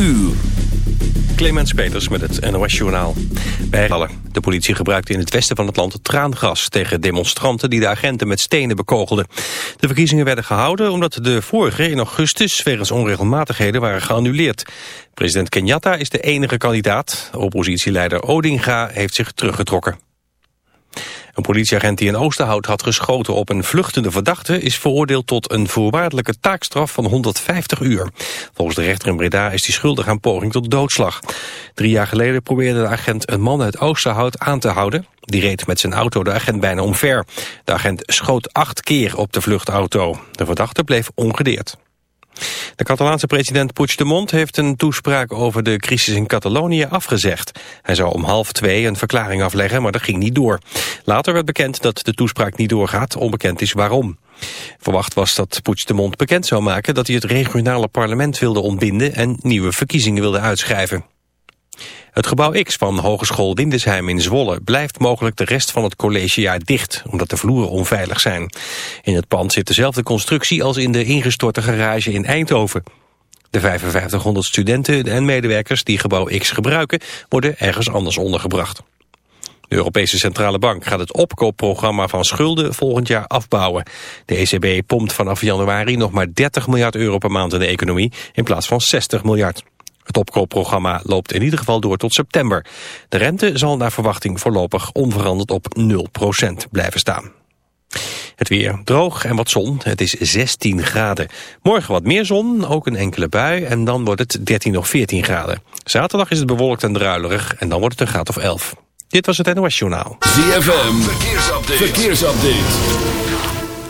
uur. Clemens Peters met het NOS Journaal. Bij de politie gebruikte in het westen van het land traangas tegen demonstranten die de agenten met stenen bekogelden. De verkiezingen werden gehouden omdat de vorige in augustus wegens onregelmatigheden waren geannuleerd. President Kenyatta is de enige kandidaat. Oppositieleider Odinga heeft zich teruggetrokken. Een politieagent die in Oosterhout had geschoten op een vluchtende verdachte... is veroordeeld tot een voorwaardelijke taakstraf van 150 uur. Volgens de rechter in Breda is hij schuldig aan poging tot doodslag. Drie jaar geleden probeerde de agent een man uit Oosterhout aan te houden. Die reed met zijn auto de agent bijna omver. De agent schoot acht keer op de vluchtauto. De verdachte bleef ongedeerd. De Catalaanse president Puigdemont heeft een toespraak over de crisis in Catalonië afgezegd. Hij zou om half twee een verklaring afleggen, maar dat ging niet door. Later werd bekend dat de toespraak niet doorgaat, onbekend is waarom. Verwacht was dat Puigdemont bekend zou maken dat hij het regionale parlement wilde ontbinden en nieuwe verkiezingen wilde uitschrijven. Het gebouw X van Hogeschool Windesheim in Zwolle blijft mogelijk de rest van het collegejaar dicht, omdat de vloeren onveilig zijn. In het pand zit dezelfde constructie als in de ingestorte garage in Eindhoven. De 5500 studenten en medewerkers die gebouw X gebruiken worden ergens anders ondergebracht. De Europese Centrale Bank gaat het opkoopprogramma van schulden volgend jaar afbouwen. De ECB pompt vanaf januari nog maar 30 miljard euro per maand in de economie in plaats van 60 miljard. Het opkoopprogramma loopt in ieder geval door tot september. De rente zal naar verwachting voorlopig onveranderd op 0% blijven staan. Het weer droog en wat zon. Het is 16 graden. Morgen wat meer zon, ook een enkele bui. En dan wordt het 13 of 14 graden. Zaterdag is het bewolkt en druilerig. En dan wordt het een graad of 11. Dit was het NOS Journaal. ZFM. Verkeersupdate. Verkeersupdate.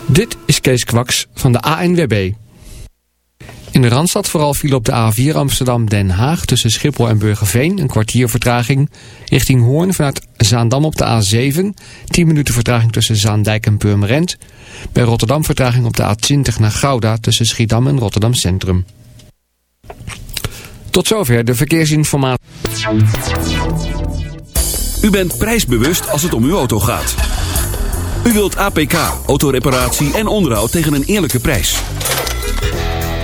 Dit is Kees Kwaks van de ANWB. In de Randstad vooral viel op de A4 Amsterdam-Den Haag tussen Schiphol en Burgerveen een kwartier vertraging. Richting Hoorn vanuit Zaandam op de A7, 10 minuten vertraging tussen Zaandijk en Purmerend. Bij Rotterdam vertraging op de A20 naar Gouda tussen Schiedam en Rotterdam Centrum. Tot zover de verkeersinformatie. U bent prijsbewust als het om uw auto gaat. U wilt APK, autoreparatie en onderhoud tegen een eerlijke prijs.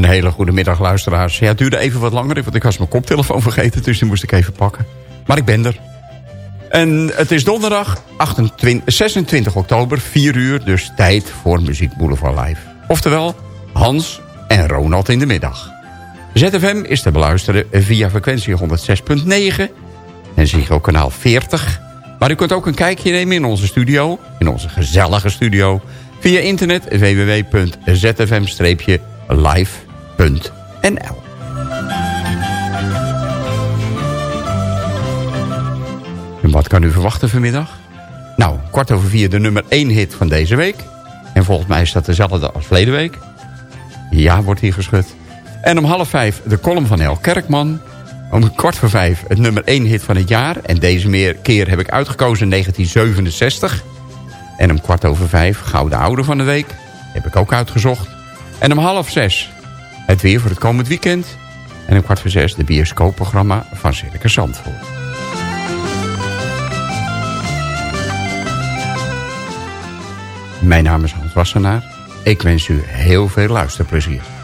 Een hele goede middag, luisteraars. Ja, het duurde even wat langer, want ik was mijn koptelefoon vergeten... dus die moest ik even pakken. Maar ik ben er. En het is donderdag 28, 26 oktober, 4 uur... dus tijd voor Muziek Boulevard Live. Oftewel, Hans en Ronald in de middag. ZFM is te beluisteren via frequentie 106.9... en Ziggo kanaal 40... Maar u kunt ook een kijkje nemen in onze studio, in onze gezellige studio... via internet www.zfm-live.nl En wat kan u verwachten vanmiddag? Nou, kwart over vier de nummer 1 hit van deze week. En volgens mij is dat dezelfde als verleden week. Ja, wordt hier geschud. En om half vijf de column van El Kerkman. Om kwart voor vijf het nummer 1 hit van het jaar. En deze meer keer heb ik uitgekozen 1967. En om kwart over vijf Gouden Oude van de Week. heb ik ook uitgezocht. En om half zes het weer voor het komend weekend. En om kwart voor zes de bioscoopprogramma van Circus Zandvoort. Mijn naam is Hans Wassenaar. Ik wens u heel veel luisterplezier.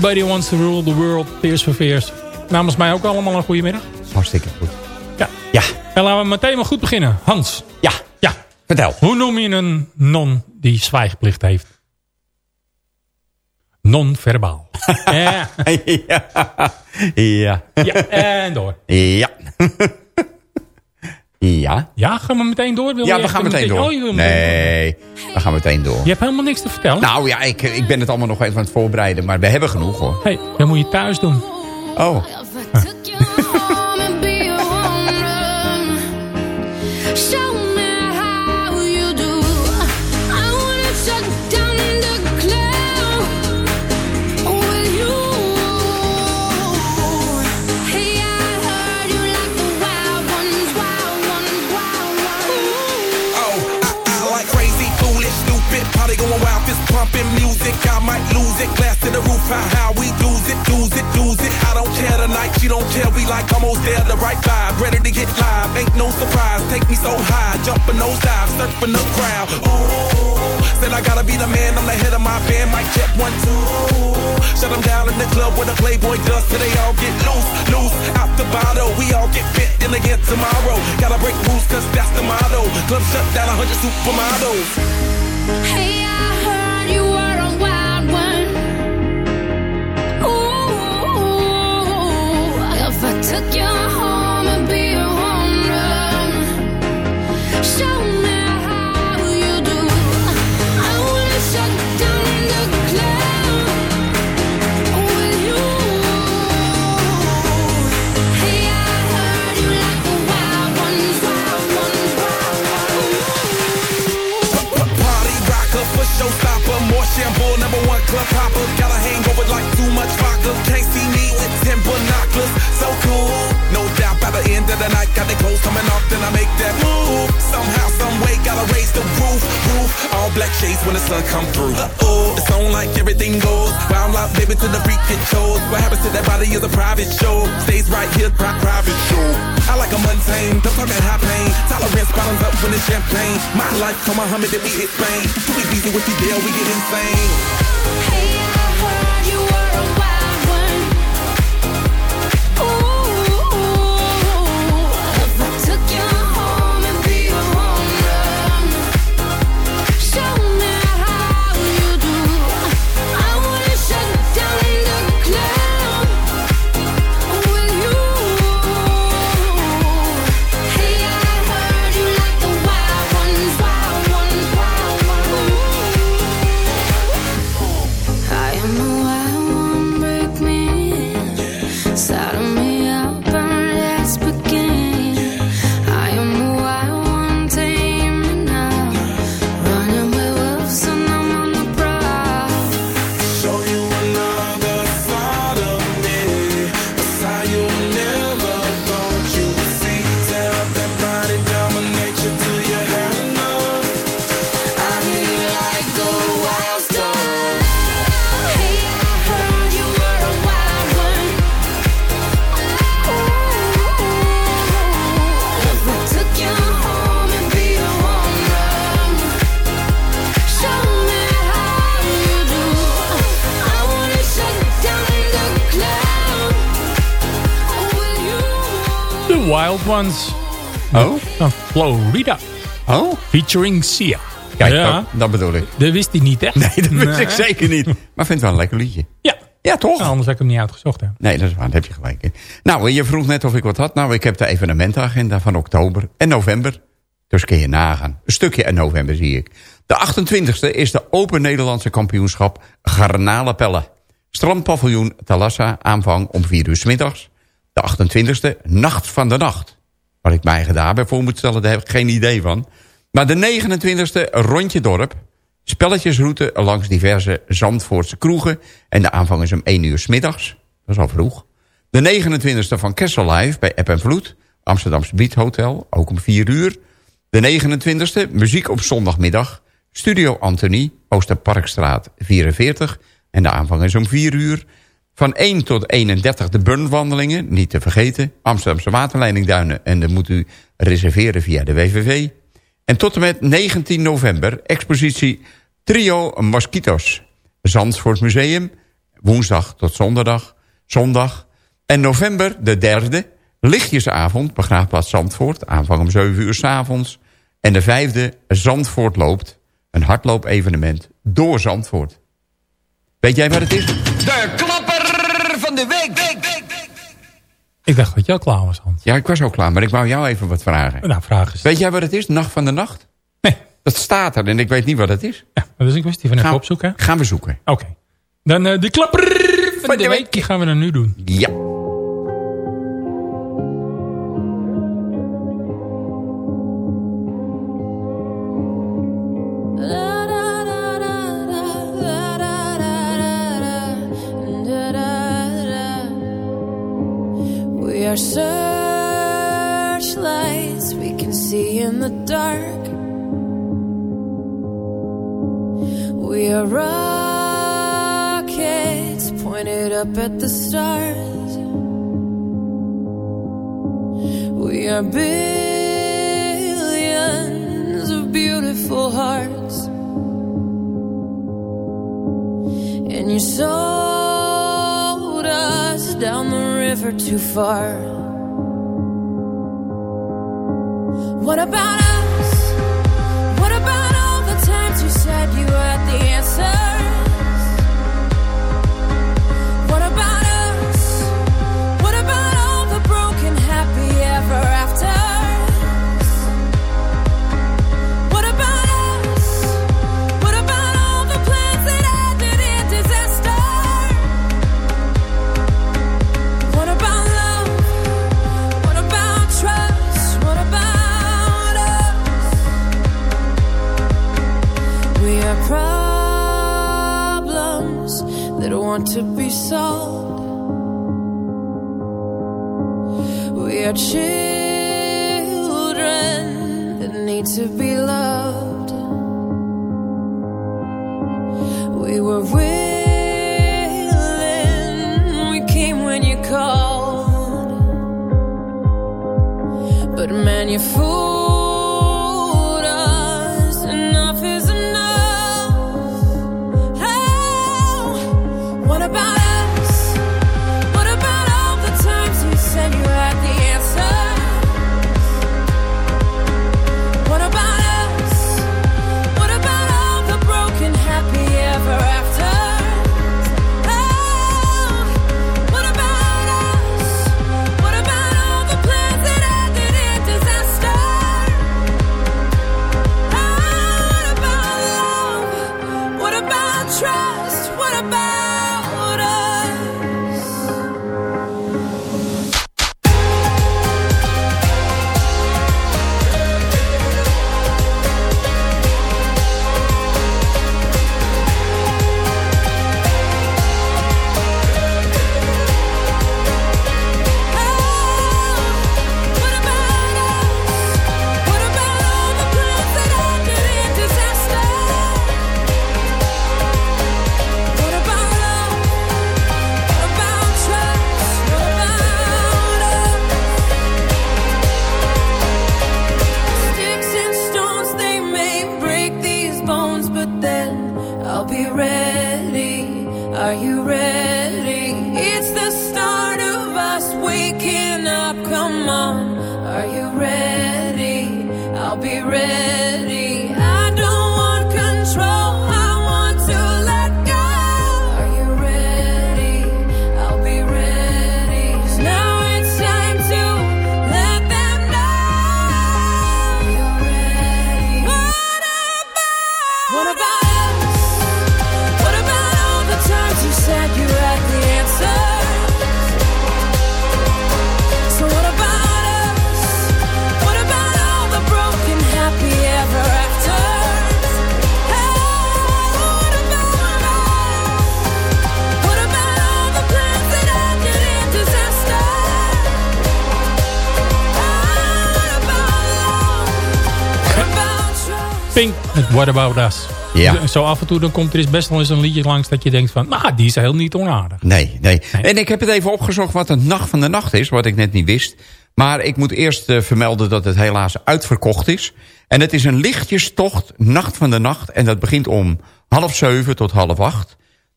Everybody wants to rule the world. Tears for Fears. Namens mij ook allemaal een goede middag. Hartstikke goed. Ja. Ja, En laten we meteen maar goed beginnen. Hans. ja, Ja. vertel. Hoe noem je een non die zwijgplicht heeft? Non-verbaal. ja. ja, ja, ja. En door. ja. Meteen door? Wil Ja, we gaan meteen door. Oh, meteen door. Nee, we gaan meteen door. Je hebt helemaal niks te vertellen. Nou ja, ik, ik ben het allemaal nog even aan het voorbereiden, maar we hebben genoeg hoor. hey, dat moet je thuis doen. Oh, roof. How, we lose it, lose it, lose it. I don't care tonight. She don't care, we like almost there, the right vibe. Ready to get live, ain't no surprise. Take me so high, jumping those dives, surfing the crowd. Ooh, said I gotta be the man, I'm the head of my band. Mic check one, two. Shut them down in the club where the Playboy does till they all get loose, loose. Out the bottle, we all get fit in again tomorrow. Gotta break rules, cause that's the motto. Club shut down, 100 supermodels. Hey, shampoo, number one club hopper. Got a hangover like too much vodka. Can't see me with ten binoculars. The night, got the clothes coming off, then I make that move. Somehow, some way, gotta raise the roof, roof. All black shades when the sun come through. Uh oh, it's on like everything goes. Wild out, baby, to the freak it shows. What happens to that body is a private show. Stays right here, pri- private show. I like a mundane, don't talk that high pain. Tolerance bottoms up when it's champagne. My life, come Muhammad, then we hit Spain. Too easy with the deal, we get insane. Hey, Wild Ones. Oh? Van Florida. Oh? Featuring Sia. Kijk, ja, dat, dat bedoel ik. dat wist hij niet, hè? Nee, dat wist Nee. ik zeker niet. Maar vind het wel een lekker liedje. Ja. Ja, toch? Nou, anders heb ik hem niet uitgezocht, hè? Nee, dat is waar. Heb je gelijk. in. Nou, je vroeg net of ik wat had. Nou, ik heb de evenementenagenda van oktober en november. Dus kun je nagaan. Een stukje in november zie ik. De 28e is de Open Nederlandse Kampioenschap Garnalenpellen. Strandpaviljoen Talassa, aanvang om 4 uur 's middags. De 28e, Nacht van de Nacht. Wat ik mij gedaan bij voor moet stellen, daar heb ik geen idee van. Maar de 29e, Rondje Dorp. Spelletjesroute langs diverse Zandvoortse kroegen. En de aanvang is om 1 uur 's middags. Dat is al vroeg. De 29e van Kessel Live bij App en Vloed. Amsterdamse Beat Hotel, ook om 4 uur. De 29e, muziek op zondagmiddag. Studio Anthony, Oosterparkstraat 44. En de aanvang is om 4 uur. Van 1 tot 31 de Burnwandelingen, niet te vergeten. Amsterdamse Waterleidingduinen en dat moet u reserveren via de WVV. En tot en met 19 november expositie Trio Mosquitos. Zandvoort Museum, woensdag tot zondag. zondag. En november de derde, lichtjesavond, begraafplaats Zandvoort. Aanvang om 7 uur s avonds. En de vijfde, Zandvoort loopt. Een hardloop-evenement door Zandvoort. Weet jij wat het is? De van de week. Ik dacht dat je al klaar was, Hans. Ja, ik was ook klaar, maar ik wou jou even wat vragen. Nou, vraag eens. Weet jij wat het is? Nacht van de nacht? Nee. Dat staat er en ik weet niet wat het is. Ja, dat is een kwestie van even Gaan- opzoeken. Gaan we zoeken. Oké. Dan eh, de klapper van de de week. Die gaan we dan nu doen. Ja. Are searchlights we can see in the dark. We are rockets pointed up at the stars. We are billions of beautiful hearts. And you sold us down the river too far. What about us? What about all the times you said you had the answers? Want to be sold. We are children What About Us. Ja. Zo af en toe dan komt er is best wel eens een liedje langs dat je denkt van... Nou, die is heel niet onaardig. Nee, nee, En ik heb het even opgezocht wat een nacht van de nacht is, wat ik net niet wist. Maar ik moet eerst eh, vermelden dat het helaas uitverkocht is. En het is een lichtjestocht, nacht van de nacht. En dat begint om half zeven tot half acht.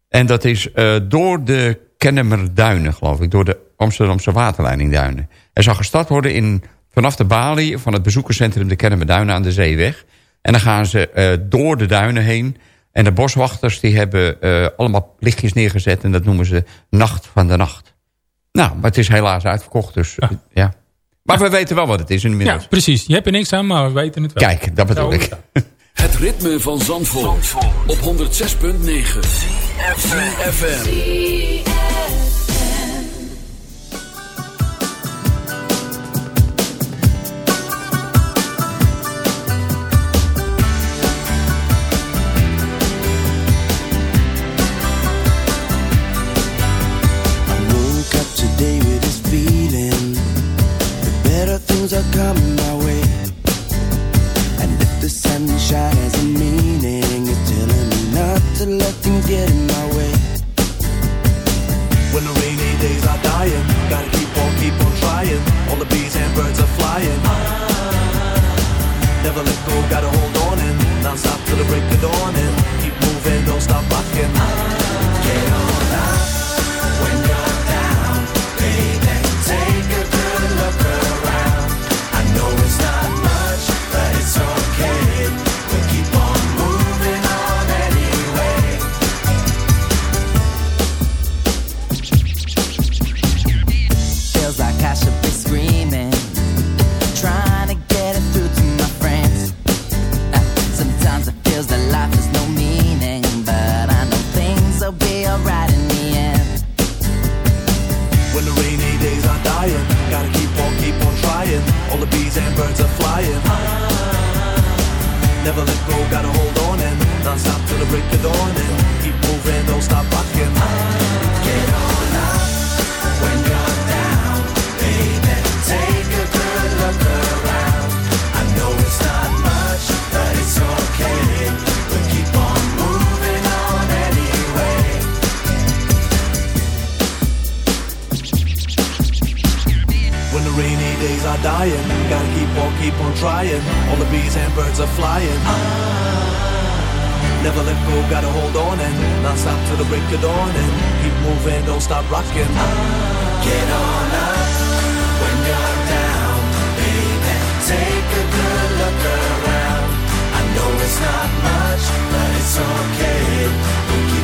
En dat is eh, door de Kennemerduinen, geloof ik. Door de Amsterdamse waterleidingduinen. Er zal gestart worden in, vanaf de balie van het bezoekerscentrum de Kennemerduinen aan de Zeeweg. En dan gaan ze eh, door de duinen heen. En de boswachters die hebben eh, allemaal lichtjes neergezet. En dat noemen ze Nacht van de Nacht. Nou, maar het is helaas uitverkocht. Dus ja. ja. Maar we weten wel wat het is Ja, inmiddels. precies. Je hebt er niks aan, maar we weten het wel. Kijk, dat bedoel ik. Het ritme van Zandvoort, op 106.9 FM. Are coming my way. And if the sunshine has a meaning, it's telling me not to let things get in my way. When the rainy days are dying, gotta keep on, keep on trying. All the bees and birds are flying. Never let go, gotta hold on and non-stop till the break of dawn and keep moving, don't stop rocking. Rainy are dying, gotta keep on, keep on trying. All the bees and birds are flying. Never let go, gotta hold on and non-stop till the break of dawn and keep moving, don't stop rocking. Dying, gotta keep on, keep on trying. All the bees and birds are flying. Ah. Never let go, gotta hold on and non-stop till the break of dawn and keep moving, don't stop rocking. Ah. Get on up when you're down, baby. Take a good look around. I know it's not much, but it's okay. We'll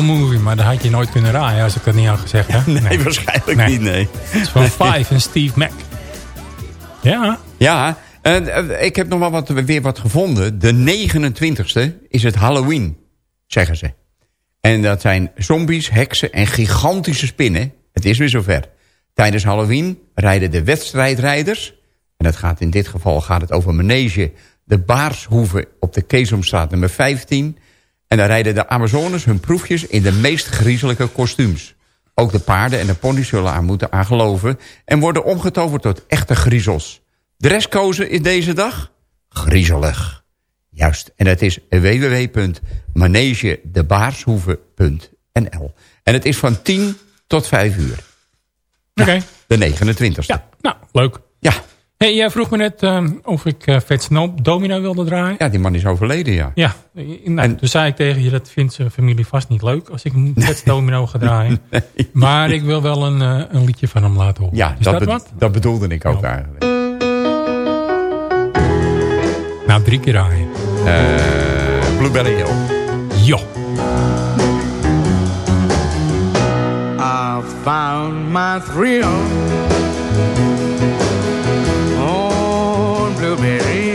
moving, maar dat had je nooit kunnen raaien als ik dat niet had gezegd. Hè? Nee, waarschijnlijk niet, nee. Het is van Five en Steve Mac. Ja, Ja, en, eh, ik heb nog wel wat, weer wat gevonden. De 29e is het Halloween, zeggen ze. En dat zijn zombies, heksen en gigantische spinnen. Het is weer zover. Tijdens Halloween rijden de wedstrijdrijders... en dat gaat in dit geval gaat het over Manege... de Baarshoeve op de Keesomstraat nummer 15... en daar rijden de Amazones hun proefjes in de meest griezelijke kostuums. Ook de paarden en de ponies zullen aan moeten aangeloven... en worden omgetoverd tot echte griezels. De restkozen is deze dag? Griezelig. Juist, en het is www.manegedebaarshoeve.nl. En het is van 10 tot 5 uur. oké. De 29ste. Ja, nou, leuk. Ja. Hey, jij vroeg me net eh, of ik uh, Vet Snoop Domino wilde draaien. Ja, die man is overleden, ja. Ja, eh, nou, toen zei ik tegen je, dat vindt zijn familie vast niet leuk als ik een Vet Domino ga draaien. Maar ik wil wel een, eh, een liedje van hem laten horen. Ja, is dat, wat? dat bedoelde ik ook eigenlijk. Nou, drie keer draaien. Eh, Blueberry Hill. Jo. I found my thrill Blueberry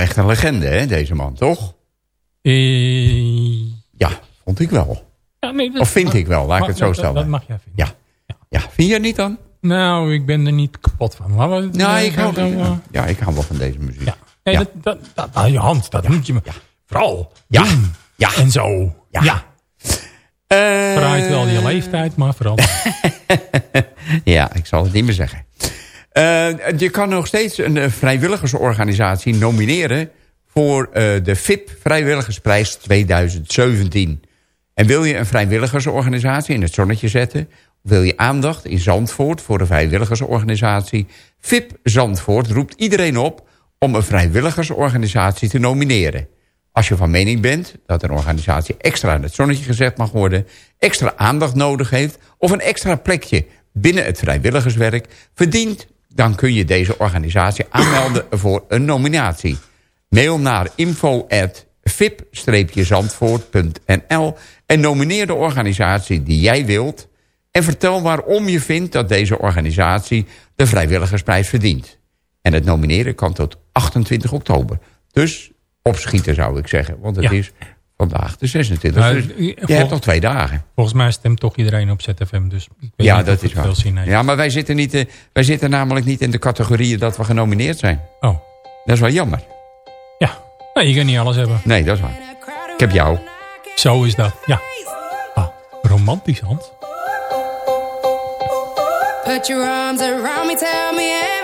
echt een legende, hè, deze man, toch? Eh, Ja, vond ik wel. ja, nee, dat- Of vind maar- ik wel, laat ik maar het zo dat- stellen. Dat mag jij vinden. Ja. ja, vind je het niet dan? Nou, ik ben er niet kapot van. Het, Nou, ik hou, ja, ik hou wel van deze muziek. Ja. Nee, dat, dat, dat, nou, Hans, dat moet je me vooral Ja. Ja. En zo. Ja. Eh, Verraait wel je leeftijd, maar vooral. Ja, ik zal het niet meer zeggen. Eh, je kan nog steeds een eh, vrijwilligersorganisatie nomineren... voor eh, de VIP Vrijwilligersprijs 2017. En wil je een vrijwilligersorganisatie in het zonnetje zetten... wil je aandacht in Zandvoort voor een vrijwilligersorganisatie... VIP Zandvoort roept iedereen op om een vrijwilligersorganisatie te nomineren. Als je van mening bent dat een organisatie extra in het zonnetje gezet mag worden... extra aandacht nodig heeft of een extra plekje binnen het vrijwilligerswerk verdient... dan kun je deze organisatie aanmelden voor een nominatie. Mail naar info.vip-zandvoort.nl en nomineer de organisatie die jij wilt... en vertel waarom je vindt dat deze organisatie de vrijwilligersprijs verdient. En het nomineren kan tot 28 oktober. Dus opschieten zou ik zeggen, want het Ja. is vandaag de 26. Nou, dus je hebt nog twee dagen. Volgens mij stemt toch iedereen op ZFM. Dus ik weet Ja, niet dat of is heeft. Ja, maar wij zitten, niet, eh, wij zitten namelijk niet in de categorieën dat we genomineerd zijn. Oh. Dat is wel jammer. Nou, je kan niet alles hebben. Nee, dat is waar. Ik heb jou. Zo is dat, ja. Ah, romantisch, Hans. Put your arms around me, tell me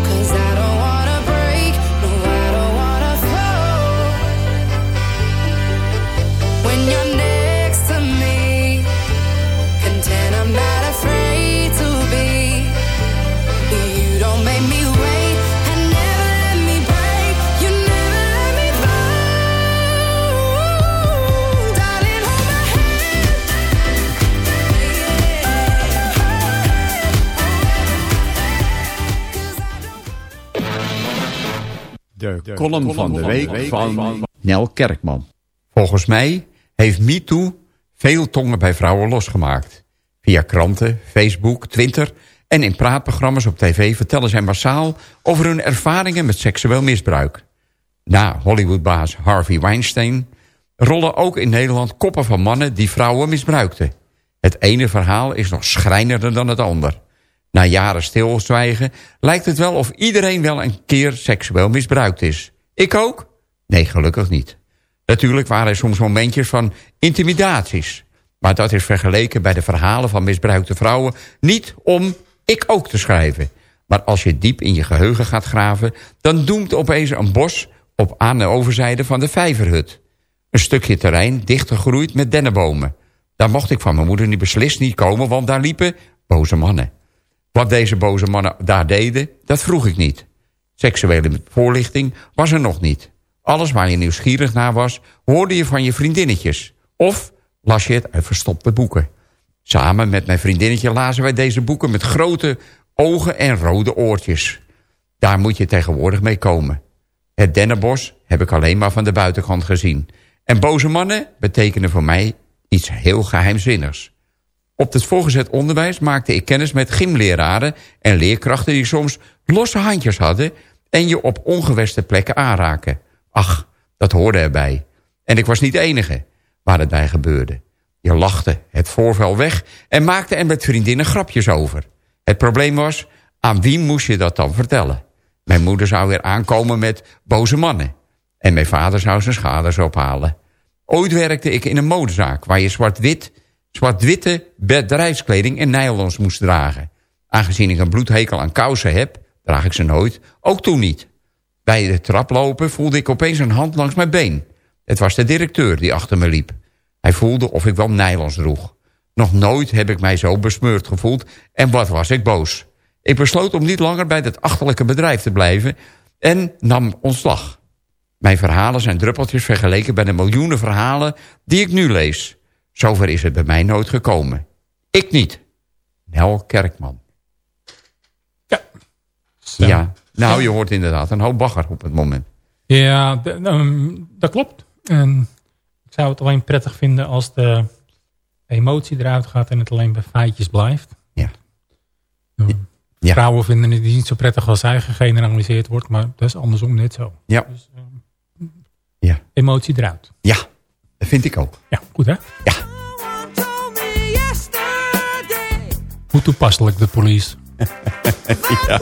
De column van de week van Nel Kerkman. Volgens mij heeft MeToo veel tongen bij vrouwen losgemaakt. Via kranten, Facebook, Twitter En in praatprogramma's op tv vertellen zij massaal over hun ervaringen met seksueel misbruik. Na Hollywoodbaas Harvey Weinstein rollen ook in Nederland koppen van mannen die vrouwen misbruikten. Het ene verhaal is nog schrijnender dan het ander. Na jaren stilzwijgen lijkt het wel of iedereen wel een keer seksueel misbruikt is. Ik ook? Nee, gelukkig niet. Natuurlijk waren er soms momentjes van intimidaties. Maar dat is vergeleken bij de verhalen van misbruikte vrouwen... niet om ik ook te schrijven. Maar als je diep in je geheugen gaat graven... dan doemt opeens een bos op aan de overzijde van de vijverhut. Een stukje terrein dichtgegroeid met dennenbomen. Daar mocht ik van mijn moeder niet beslist niet komen... want daar liepen boze mannen. Wat deze boze mannen daar deden, dat vroeg ik niet. Seksuele voorlichting was er nog niet. Alles waar je nieuwsgierig naar was, hoorde je van je vriendinnetjes. Of las je het uit verstopte boeken. Samen met mijn vriendinnetje lazen wij deze boeken met grote ogen en rode oortjes. Daar moet je tegenwoordig mee komen. Het dennenbos heb ik alleen maar van de buitenkant gezien. En boze mannen betekenen voor mij iets heel geheimzinnigs. Op het voorgezet onderwijs maakte ik kennis met gymleraren en leerkrachten... die soms losse handjes hadden en je op ongeweste plekken aanraken. Ach, dat hoorde erbij. En ik was niet de enige waar het bij gebeurde. Je lachte het voorval weg en maakte er met vriendinnen grapjes over. Het probleem was, aan wie moest je dat dan vertellen? Mijn moeder zou weer aankomen met boze mannen. En mijn vader zou zijn schades ophalen. Ooit werkte ik in een modezaak waar je zwart-wit, zwart-witte bedrijfskleding en nylons moest dragen. Aangezien ik een bloedhekel aan kousen heb, draag ik ze nooit, ook toen niet. Bij de traplopen voelde ik opeens een hand langs mijn been. Het was de directeur die achter me liep. Hij voelde of ik wel nylons droeg. Nog nooit heb ik mij zo besmeurd gevoeld en wat was ik boos. Ik besloot om niet langer bij dat achterlijke bedrijf te blijven en nam ontslag. Mijn verhalen zijn druppeltjes vergeleken bij de miljoenen verhalen die ik nu lees. Zover is het bij mij nooit gekomen. Ik niet. Nel Kerkman. Zo. Ja, nou je hoort inderdaad een hoop bagger op het moment. Ja, ehm, dat klopt. En ik zou het alleen prettig vinden als de emotie eruit gaat en het alleen bij feitjes blijft. Ja. Ja. Vrouwen vinden het niet zo prettig als zij gegeneraliseerd wordt, maar dat is andersom net zo. Ja. Dus, ehm, Ja. Emotie eruit. Ja, dat vind ik ook. Ja, goed hè? Ja. Hoe toepasselijk de police. ja.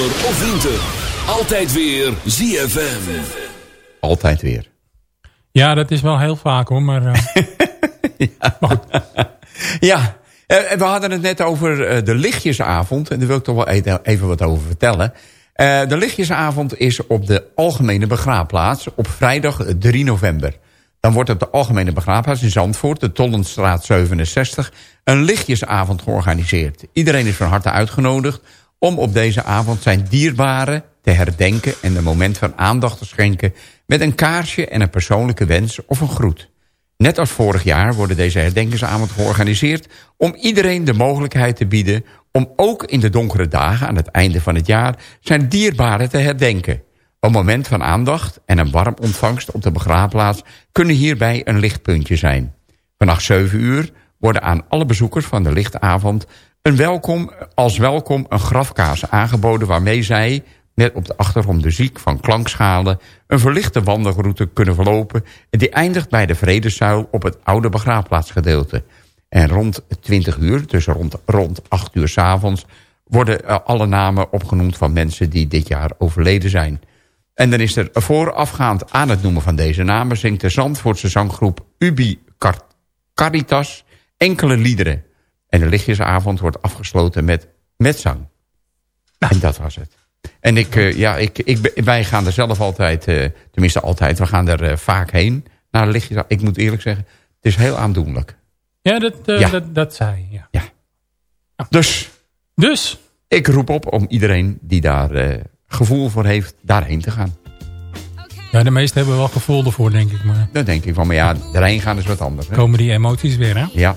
Zomer of winter. Altijd weer ZFM. Altijd weer. Ja, dat is wel heel vaak hoor, maar... eh, Ja, eh, we hadden het net over eh, de lichtjesavond. En daar wil ik toch wel e- even wat over vertellen. Eh, de lichtjesavond is op de Algemene Begraafplaats op vrijdag 3 november. Dan wordt op de Algemene Begraafplaats in Zandvoort, de Tollenstraat 67, een lichtjesavond georganiseerd. Iedereen is van harte uitgenodigd om op deze avond zijn dierbaren te herdenken en een moment van aandacht te schenken met een kaarsje en een persoonlijke wens of een groet. Net als vorig jaar worden deze herdenkingsavond georganiseerd... om iedereen de mogelijkheid te bieden... om ook in de donkere dagen aan het einde van het jaar... zijn dierbaren te herdenken. Een moment van aandacht en een warm ontvangst op de begraafplaats... kunnen hierbij een lichtpuntje zijn. Vannacht 7 uur worden aan alle bezoekers van de lichtavond... Een welkom, als welkom een grafkaas aangeboden waarmee zij met op de achtergrond muziek van klankschalen... een verlichte wandelroute kunnen verlopen... en die eindigt bij de Vredeszuil op het oude begraafplaatsgedeelte. En rond 20 uur, dus rond, rond 8 uur s'avonds... worden eh, alle namen opgenoemd van mensen die dit jaar overleden zijn. En dan is er voorafgaand aan het noemen van deze namen... zingt de Zandvoortse zanggroep Ubi Car- Caritas enkele liederen. En de lichtjesavond wordt afgesloten met, met zang. En dat was het. En ik, eh, ja, ik, ik, wij gaan er zelf altijd, eh, tenminste altijd, we gaan er eh, vaak heen naar de lichtjes. Ik moet eerlijk zeggen, het is heel aandoenlijk. ja, dat, Ja. Dat, dat zei je, ja. Dus, Dus, ik roep op om iedereen die daar gevoel voor heeft, daarheen te gaan. Ja, de meesten hebben wel gevoel ervoor, denk ik. Maar Dan denk ik van, maar ja, erheen gaan is wat anders. Hè? komen die emoties weer, hè? Ja.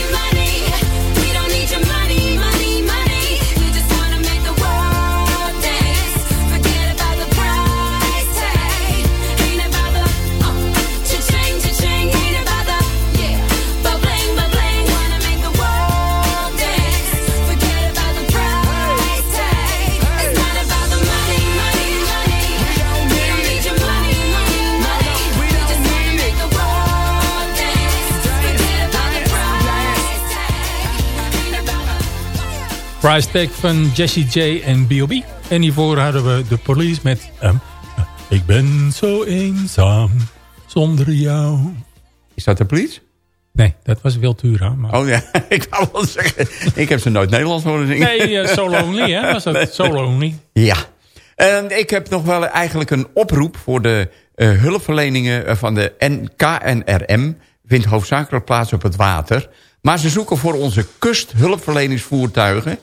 Price tag van Jessie J en B.O.B. En hiervoor hadden we de police met um, Ik ben zo eenzaam zonder jou. Is dat de police? Nee, dat was Wiltura. Maar... Oh ja, ik wou wel zeggen. Ik heb ze nooit Nederlands horen zingen. Nee, uh, So Lonely, hè? Was dat So Lonely? Ja. En ik heb nog wel eigenlijk een oproep voor de uh, hulpverleningen van de NKNRM. Vindt hoofdzakelijk plaats op het water. Maar ze zoeken voor onze kusthulpverleningsvoertuigen...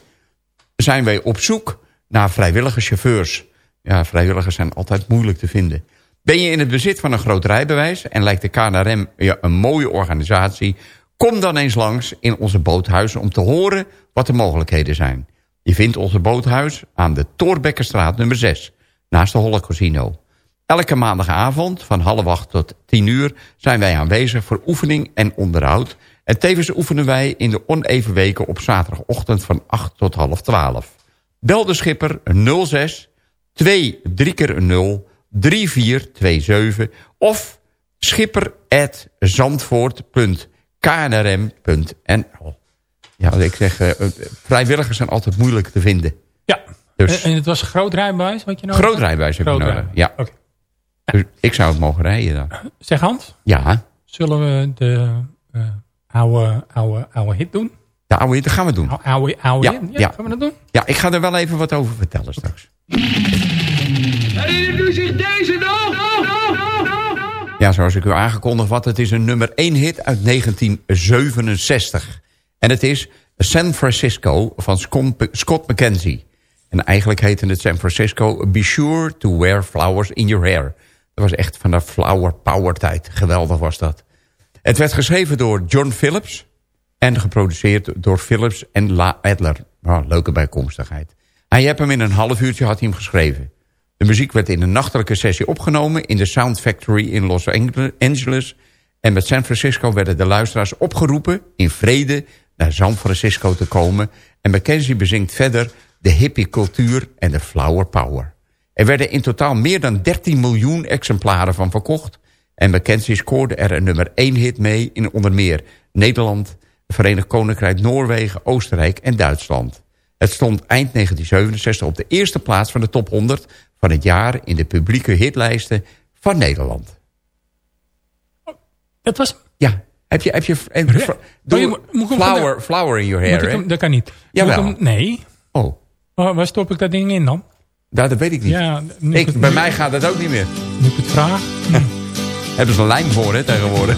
zijn wij op zoek naar vrijwillige chauffeurs. Ja, vrijwilligers zijn altijd moeilijk te vinden. Ben je in het bezit van een groot rijbewijs... en lijkt de KNRM je een mooie organisatie... kom dan eens langs in onze boothuis om te horen wat de mogelijkheden zijn. Je vindt onze boothuis aan de Torbekkenstraat nummer 6... naast de Holle Casino. Elke maandagavond van half acht tot tien uur... zijn wij aanwezig voor oefening en onderhoud... en tevens oefenen wij in de oneven weken op zaterdagochtend van 8 tot half 12. Bel de schipper 06 2 3 keer 0 3427 of schipper at zandvoort.knrm.nl. Ja, ik zeg, uh, vrijwilligers zijn altijd moeilijk te vinden. Ja, dus. en het was groot rijbewijs wat je nodig Groot rijbewijs heb groot je nodig, ja. Okay. Dus ik zou het mogen rijden dan. Zeg Hans? Ja? Zullen we de uh, oude, oude, oude hit doen? De oude hit, dat gaan we doen. Oude, oude ja, hit? Ja, ja, gaan we dat doen? Ja, ik ga er wel even wat over vertellen straks. Herinnert u zich deze nog? Ja, zoals ik u aangekondigd had, het is een nummer 1 hit uit 1967. En het is San Francisco van Scott McKenzie. En eigenlijk heette het San Francisco Be Sure to Wear Flowers in Your Hair. Dat was echt van de flower power tijd. Geweldig was dat. Het werd geschreven door John Phillips en geproduceerd door Phillips en La Adler. Oh, leuke bijkomstigheid. Hij hebt hem in een half uurtje had hij hem geschreven. De muziek werd in een nachtelijke sessie opgenomen in de Sound Factory in Los Angeles. En met San Francisco werden de luisteraars opgeroepen in vrede naar San Francisco te komen. En Mackenzie bezingt verder de hippie cultuur en de flower power. Er werden in totaal meer dan 13 miljoen exemplaren van verkocht. En Mackenzie scoorde er een nummer 1 hit mee in onder meer Nederland, Verenigd Koninkrijk, Noorwegen, Oostenrijk en Duitsland. Het stond eind 1967 op de eerste plaats van de top 100 van het jaar in de publieke hitlijsten van Nederland. Dat was... Ja, heb je... Heb je, heb je doe, je moet flower, de, flower in your hair, hem, Dat kan niet. Jawel. Hem, nee. Oh. Waar, waar, stop ik dat ding in dan? Nou, dat weet ik niet. Ja, ik, bij mij gaat dat ook niet meer. Nu ik het vraag. Hebben ze een lijn voor, hè, tegenwoordig.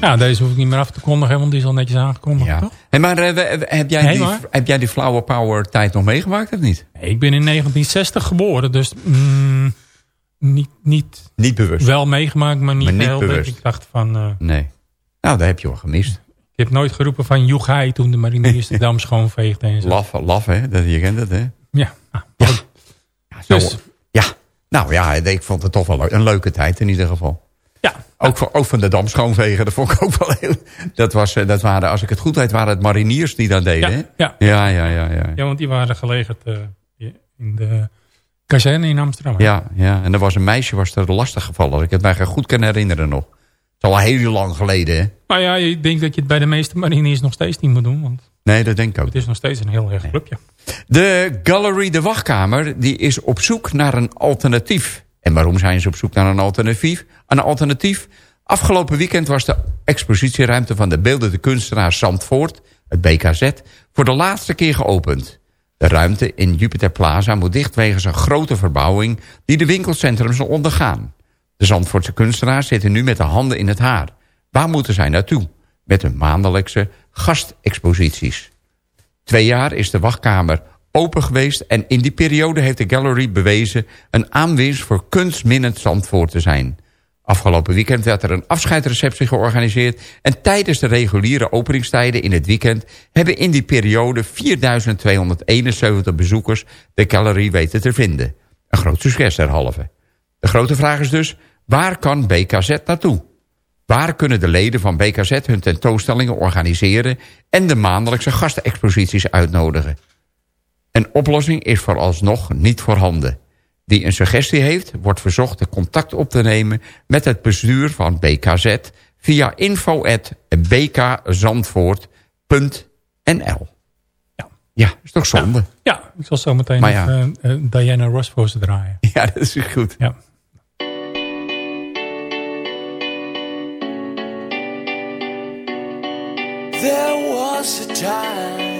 Ja, deze hoef ik niet meer af te kondigen, want die is al netjes aangekondigd, Ja. toch? Hey, maar eh, we- heb, jij Nee, die, maar- heb jij die Flower Power tijd nog meegemaakt of niet? Ik ben in 1960 geboren, dus mm, niet, niet Niet bewust. wel meegemaakt, maar niet, Maar niet heel. bewust. Ik dacht van, eh, Nee. Nou, daar heb je wel gemist. ik heb nooit geroepen van Joegai toen de mariniers de dam schoonveegde en zo. Laf, laf hè? Dat, je kent het, hè? Ja. Ja, zo- Dus- ja. Nou ja, ik vond het toch wel een leuke tijd in ieder geval. Ja. Ook, van- ook van de dam schoonvegen, dat vond ik ook wel heel... Dat, was, eh, dat waren, als ik het goed weet, waren het mariniers die dat deden, Ja, ja. Ja, ja, ja. Ja, Ja, want die waren gelegen eh, in de kazerne in Amsterdam. ja, ja. en er was een meisje was er lastig gevallen. Ik het mij goed kan herinneren nog. Het is al heel lang geleden, hè? Maar ja, ik denk dat je het bij de meeste mariniers nog steeds niet moet doen. Want Nee, dat denk ik ook. het is nog steeds een heel erg clubje. De Gallery De Wachtkamer die is op zoek naar een alternatief. En waarom zijn ze op zoek naar een alternatief? Een alternatief? Afgelopen weekend was de expositieruimte van de beeldende kunstenaar Zandvoort, het BKZ, voor de laatste keer geopend. De ruimte in Jupiter Plaza moet dicht wegens een grote verbouwing die de winkelcentrum zal ondergaan. De Zandvoortse kunstenaars zitten nu met de handen in het haar. Waar moeten zij naartoe? Met hun maandelijkse gastexposities. Twee jaar is de wachtkamer open geweest... en in die periode heeft de gallery bewezen... een aanwinst voor kunstminnend Zandvoort te zijn. Afgelopen weekend werd er een afscheidsreceptie georganiseerd... en tijdens de reguliere openingstijden in het weekend... hebben in die periode 4.271 bezoekers de gallery weten te vinden. Een groot succes derhalve. De grote vraag is dus, waar kan BKZ naartoe? Waar kunnen de leden van BKZ hun tentoonstellingen organiseren... en de maandelijkse gastenexposities uitnodigen? Een oplossing is vooralsnog niet voorhanden. Die een suggestie heeft, wordt verzocht de contact op te nemen... met het bestuur van BKZ via info.bkzandvoort.nl. Ja. ja, is toch zonde? Ja, ik zal zo meteen Maar ja. eh, eh, Diana Ross voor ze draaien. Ja, dat is goed. Ja. There was a time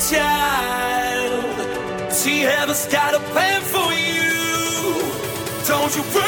Child. See, heaven's got a plan for you. Don't you worry,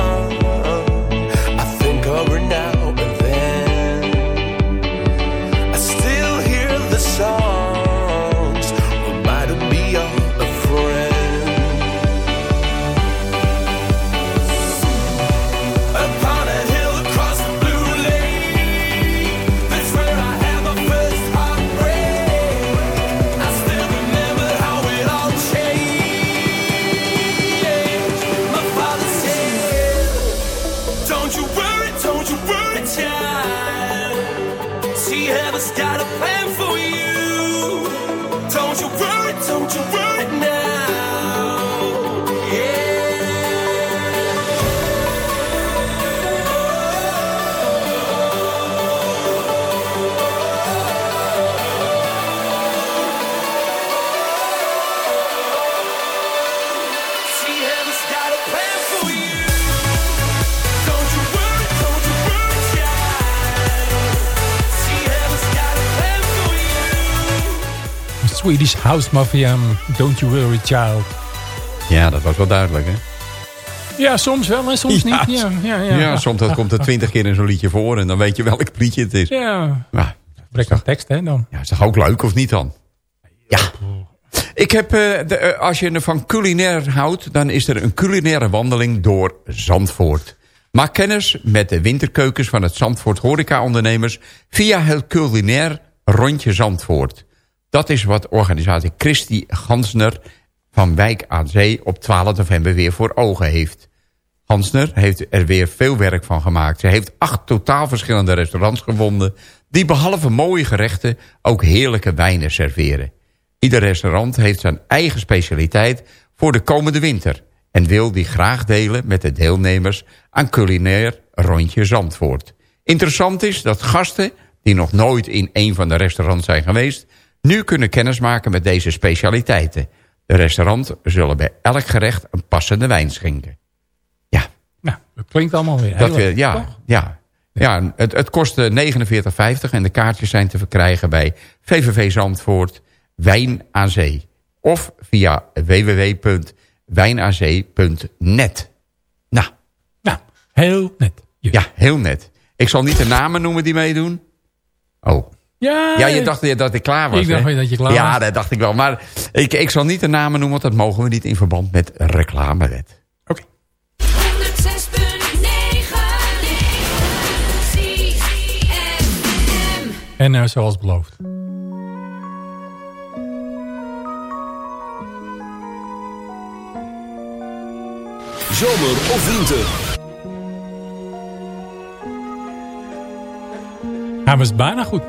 House Mafia, Don't You Worry Child. Ja, dat was wel duidelijk, hè? Ja, soms wel en soms Ja, niet. Ja, ja, ja. Ja, soms dat komt er twintig keer in zo'n liedje voor... en dan weet je welk liedje het is. Ja, Ja, brek tekst hè dan. ja, is toch ook leuk, of niet dan? Ja. Ik heb, eh, de, eh, als je van culinair houdt... dan is er een culinaire wandeling door Zandvoort. Maak kennis met de winterkeukens van het Zandvoort Horeca-ondernemers... via het culinair rondje Zandvoort. Dat is wat organisatie Christy Gansner van Wijk aan Zee... op 12 november weer voor ogen heeft. Hansner heeft er weer veel werk van gemaakt. Ze heeft acht totaal verschillende restaurants gevonden... die behalve mooie gerechten ook heerlijke wijnen serveren. Ieder restaurant heeft zijn eigen specialiteit voor de komende winter... en wil die graag delen met de deelnemers aan culinair rondje Zandvoort. Interessant is dat gasten die nog nooit in een van de restaurants zijn geweest... nu kunnen kennismaken met deze specialiteiten. De restaurants zullen bij elk gerecht een passende wijn schenken. Nou, dat klinkt allemaal weer. Dat we, ja, toch? ja, ja, het, het kost eh, 49,50 en de kaartjes zijn te verkrijgen bij VVV Zandvoort Wijn aan Zee. Of via www.wijnaanzee.net. Nou, Nou, heel net. ja, heel net. Ik zal niet de namen noemen die meedoen. Oh. Ja, Ja, je dacht dat ik klaar was, Ik dacht hè? dat je klaar ja, was. dat dacht ik wel. Maar ik, ik zal niet de namen noemen, want dat mogen we niet in verband met reclamewet. 106.9 CFM En eh, zoals beloofd. Zomer of winter. Hij was bijna goed.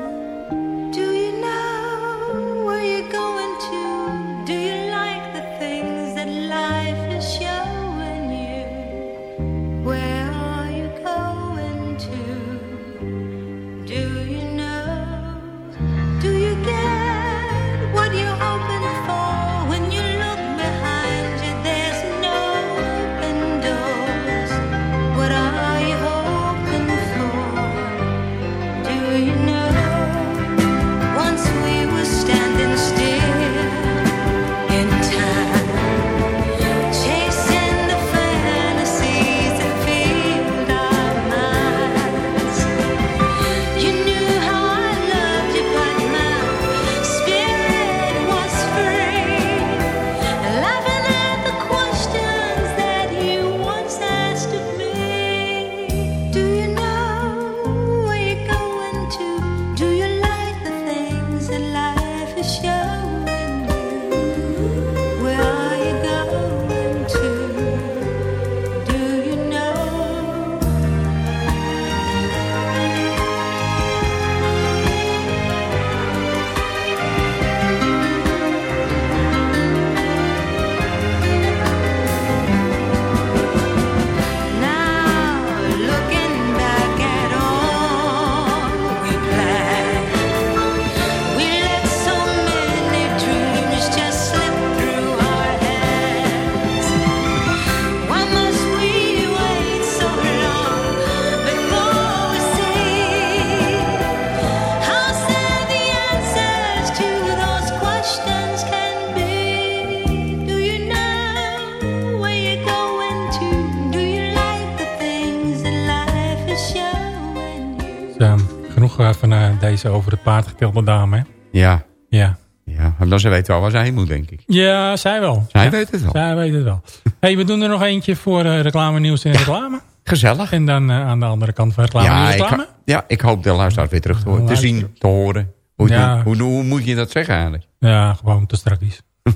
Over het paard getelde dame. Hè? Ja, Ja. ja. Maar dan ze weten wel waar heen moet, denk ik. ja, zij wel. Zij Ja, weet het wel. Zij weet het wel. hey, we doen er nog eentje voor eh, reclame, nieuws en reclame. Gezellig. En dan eh, aan de andere kant van reclame, Ja nieuws, ik, reclame. ja, ik hoop de luisteraar weer terug te, horen, te zien, te horen. Hoe, Ja. hoe, hoe, hoe moet je dat zeggen eigenlijk? Ja, gewoon te strakjes.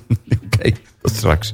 Oké, tot straks.